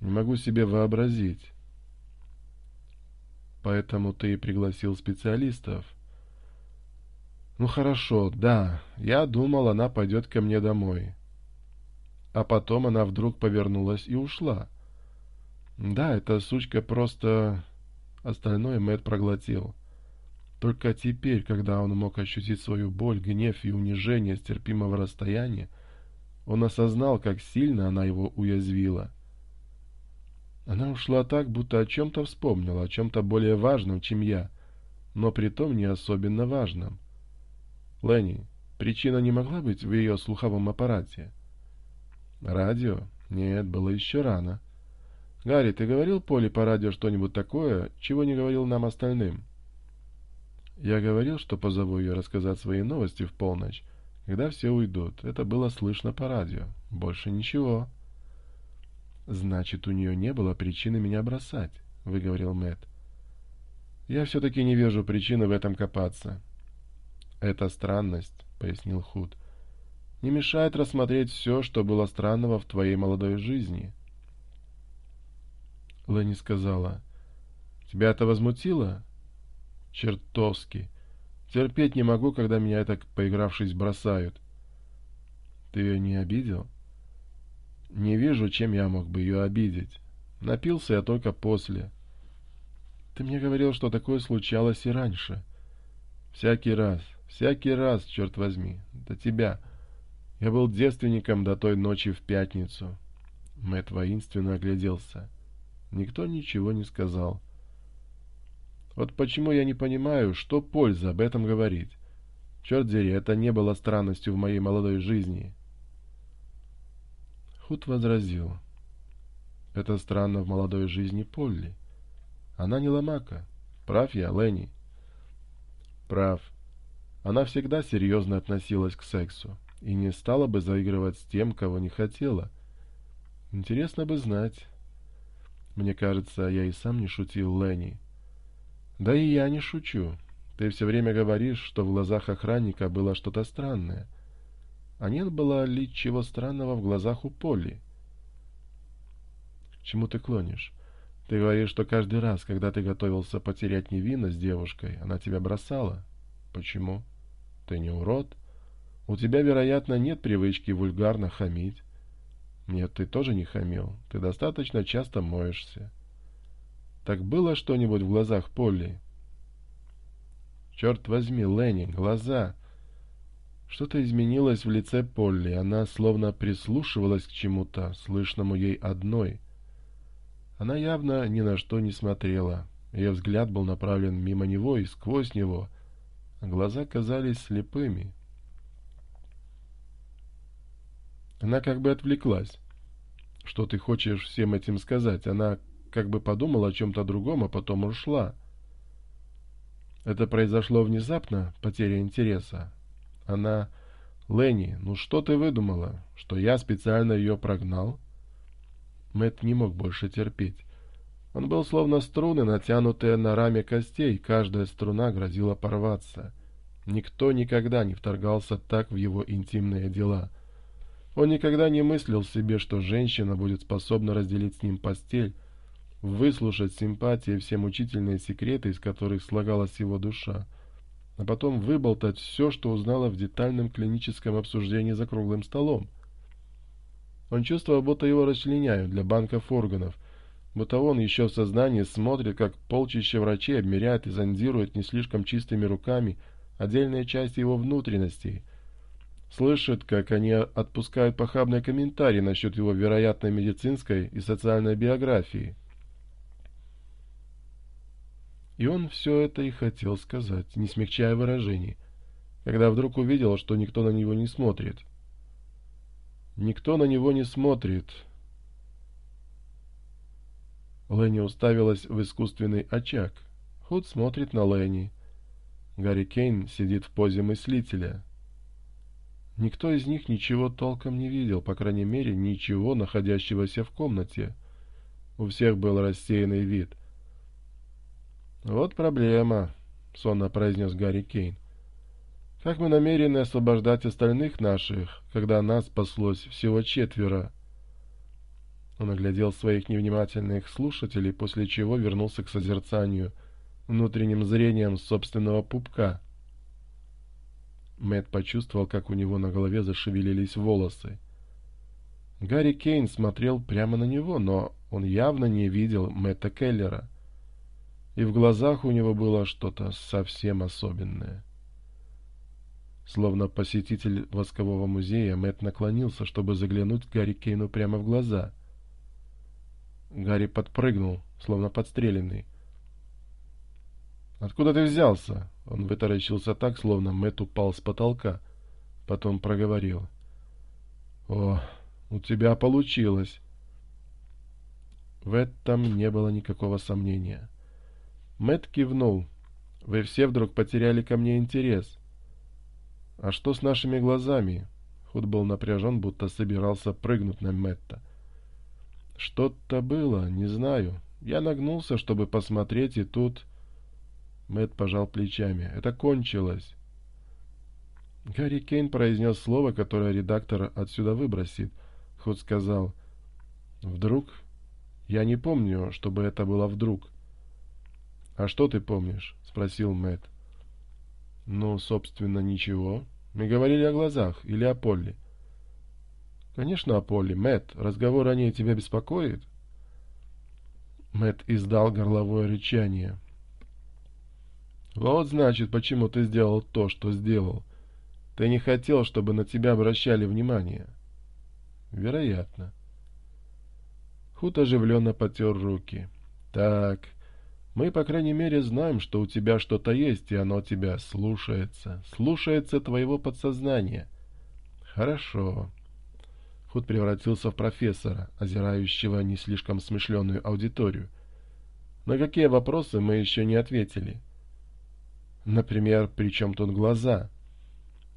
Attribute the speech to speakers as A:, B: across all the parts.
A: Не могу себе вообразить. Поэтому ты пригласил специалистов? Ну хорошо, да. Я думал, она пойдет ко мне домой. А потом она вдруг повернулась и ушла. Да, эта сучка просто... Остальное Мэтт проглотил. Только теперь, когда он мог ощутить свою боль, гнев и унижение с терпимого расстояния, он осознал, как сильно она его уязвила. — она ушла так, будто о чем-то вспомнила, о чем-то более важном, чем я, но при том не особенно важном. Ленни, причина не могла быть в ее слуховом аппарате? Радио? Нет, было еще рано. Гарри, ты говорил Поле по радио что-нибудь такое, чего не говорил нам остальным? Я говорил, что позову ее рассказать свои новости в полночь, когда все уйдут. Это было слышно по радио. Больше ничего. «Значит, у нее не было причины меня бросать», — выговорил Мэт. «Я все-таки не вижу причины в этом копаться». «Это странность», — пояснил Худ. «Не мешает рассмотреть все, что было странного в твоей молодой жизни». Лэнни сказала. «Тебя это возмутило?» «Чертовски! Терпеть не могу, когда меня так, поигравшись, бросают». «Ты ее не обидел?» Не вижу, чем я мог бы ее обидеть. Напился я только после. Ты мне говорил, что такое случалось и раньше. Всякий раз, всякий раз, черт возьми, до тебя. Я был девственником до той ночи в пятницу. Мэтт воинственно огляделся. Никто ничего не сказал. Вот почему я не понимаю, что польза об этом говорить. Черт дери, это не было странностью в моей молодой жизни. Худ возразил. Это странно в молодой жизни Полли. Она не ломака. Прав я, Ленни? Прав. Она всегда серьезно относилась к сексу и не стала бы заигрывать с тем, кого не хотела. Интересно бы знать. Мне кажется, я и сам не шутил, Ленни. Да и я не шучу. Ты все время говоришь, что в глазах охранника было что-то странное — а нет было ли чего странного в глазах у Полли? Чему ты клонишь? Ты говоришь, что каждый раз, когда ты готовился потерять невинность с девушкой, она тебя бросала. Почему? Ты не урод. У тебя, вероятно, нет привычки вульгарно хамить. Нет, ты тоже не хамил. Ты достаточно часто моешься. Так было что-нибудь в глазах Полли? Черт возьми, Ленни, глаза... Что-то изменилось в лице Полли, она словно прислушивалась к чему-то, слышному ей одной. Она явно ни на что не смотрела. Ее взгляд был направлен мимо него и сквозь него. Глаза казались слепыми. Она как бы отвлеклась. «Что ты хочешь всем этим сказать?» Она как бы подумала о чем-то другом, а потом ушла. Это произошло внезапно, потеря интереса. Она... «Ленни, ну что ты выдумала? Что я специально ее прогнал?» Мэтт не мог больше терпеть. Он был словно струны, натянутые на раме костей, каждая струна грозила порваться. Никто никогда не вторгался так в его интимные дела. Он никогда не мыслил себе, что женщина будет способна разделить с ним постель, выслушать симпатии все мучительные секреты, из которых слагалась его душа а потом выболтать все, что узнала в детальном клиническом обсуждении за круглым столом. Он чувствовал, будто его расчленяют для банков органов, будто он еще в сознании смотрит, как полчища врачей обмеряют и зондируют не слишком чистыми руками отдельные части его внутренностей, слышит, как они отпускают похабные комментарии насчет его вероятной медицинской и социальной биографии и он все это и хотел сказать, не смягчая выражений, когда вдруг увидел, что никто на него не смотрит. «Никто на него не смотрит», Ленни уставилась в искусственный очаг. Худ смотрит на Ленни. Гарри Кейн сидит в позе мыслителя. Никто из них ничего толком не видел, по крайней мере, ничего, находящегося в комнате. У всех был рассеянный вид. Вот проблема, — сонно произнес Гарри Кейн. Как мы намерены освобождать остальных наших, когда нас спаслось всего четверо? Он оглядел своих невнимательных слушателей, после чего вернулся к созерцанию, внутренним зрением собственного пупка. Мэтт почувствовал, как у него на голове зашевелились волосы. Гарри Кейн смотрел прямо на него, но он явно не видел Мэтта Келлера и в глазах у него было что-то совсем особенное. Словно посетитель воскового музея, Мэтт наклонился, чтобы заглянуть Гарри Кейну прямо в глаза. Гарри подпрыгнул, словно подстреленный. «Откуда ты взялся?» Он вытаращился так, словно Мэтт упал с потолка. Потом проговорил. «О, у тебя получилось!» В этом не было никакого сомнения. Мэтт кивнул. «Вы все вдруг потеряли ко мне интерес». «А что с нашими глазами?» Худ был напряжен, будто собирался прыгнуть на Мэтта. «Что-то было, не знаю. Я нагнулся, чтобы посмотреть, и тут...» Мэтт пожал плечами. «Это кончилось». Гарри Кейн произнес слово, которое редактор отсюда выбросит. Худ сказал. «Вдруг?» «Я не помню, чтобы это было вдруг». А что ты помнишь?» — спросил Мэт. «Ну, собственно, ничего. Мы говорили о глазах или о Полли». «Конечно, о Полли. Мэт. разговор о ней тебя беспокоит?» Мэт издал горловое рычание. «Вот, значит, почему ты сделал то, что сделал. Ты не хотел, чтобы на тебя обращали внимание». «Вероятно». Худ оживленно потер руки. «Так...» Мы, по крайней мере, знаем, что у тебя что-то есть, и оно тебя слушается. Слушается твоего подсознания. Хорошо. Худ превратился в профессора, озирающего не слишком смышленую аудиторию. На какие вопросы мы еще не ответили? Например, при чем тут глаза?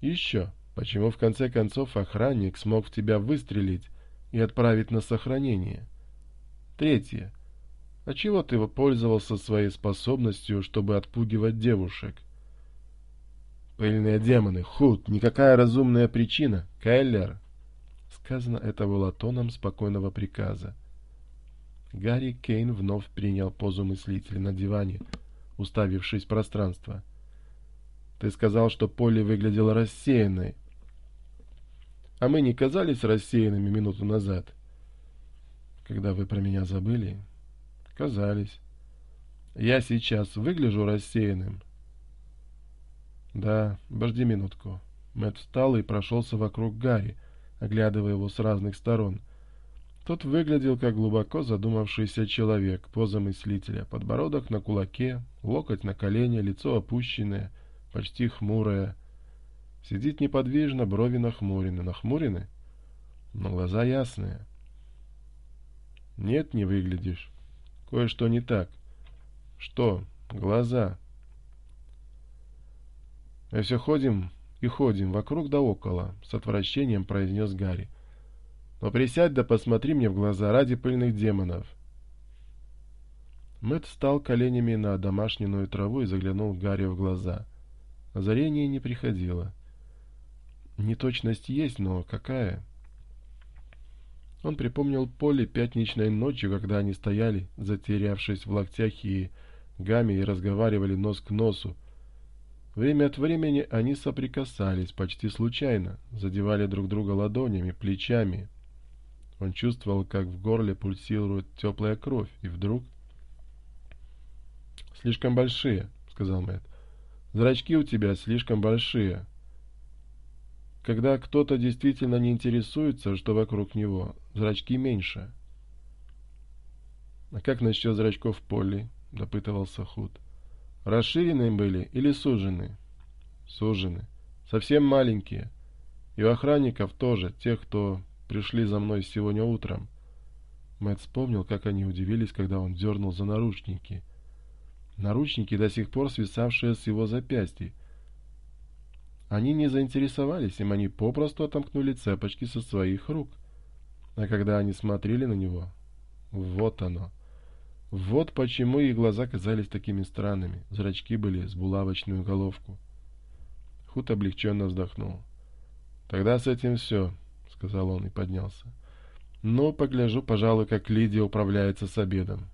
A: Еще, почему в конце концов охранник смог в тебя выстрелить и отправить на сохранение? Третье. А чего ты пользовался своей способностью, чтобы отпугивать девушек? Пыльные демоны, худ, никакая разумная причина, Кэллер. Сказано это было тоном спокойного приказа. Гарри Кейн вновь принял позу мыслителя на диване, уставившись в пространство. «Ты сказал, что поле выглядело рассеянной. А мы не казались рассеянными минуту назад. Когда вы про меня забыли, Казались. Я сейчас выгляжу рассеянным. Да, подожди минутку. Мэтт встал и прошелся вокруг Гарри, оглядывая его с разных сторон. Тот выглядел как глубоко задумавшийся человек, поза мыслителя, подбородок на кулаке, локоть на колене, лицо опущенное, почти хмурое. Сидит неподвижно, брови нахмурены. Нахмурены? Но глаза ясные. «Нет, не выглядишь». Кое-что не так. Что? Глаза. «Э, «Мы все ходим и ходим, вокруг да около», — с отвращением произнес Гарри. «Но присядь да посмотри мне в глаза ради пыльных демонов». Мэтт встал коленями на домашнюю траву и заглянул Гарри в глаза. Озарение не приходило. Неточность есть, но какая? Он припомнил поле пятничной ночью, когда они стояли, затерявшись в локтях и гаме, и разговаривали нос к носу. Время от времени они соприкасались почти случайно, задевали друг друга ладонями, плечами. Он чувствовал, как в горле пульсирует теплая кровь, и вдруг... «Слишком большие», — сказал Мэтт. «Зрачки у тебя слишком большие» когда кто-то действительно не интересуется, что вокруг него, зрачки меньше. А как насчет зрачков Полли? — допытывался Худ. — Расширенные были или сужены? — Сужены. Совсем маленькие. И у охранников тоже, тех, кто пришли за мной сегодня утром. Мэтт вспомнил, как они удивились, когда он дернул за наручники. Наручники, до сих пор свисавшие с его запястья. Они не заинтересовались им, они попросту отомкнули цепочки со своих рук. Но когда они смотрели на него, вот оно. Вот почему их глаза казались такими странными. Зрачки были с булавочную головку. Худ облегченно вздохнул. «Тогда с этим все», — сказал он и поднялся. «Ну, погляжу, пожалуй, как Лидия управляется с обедом».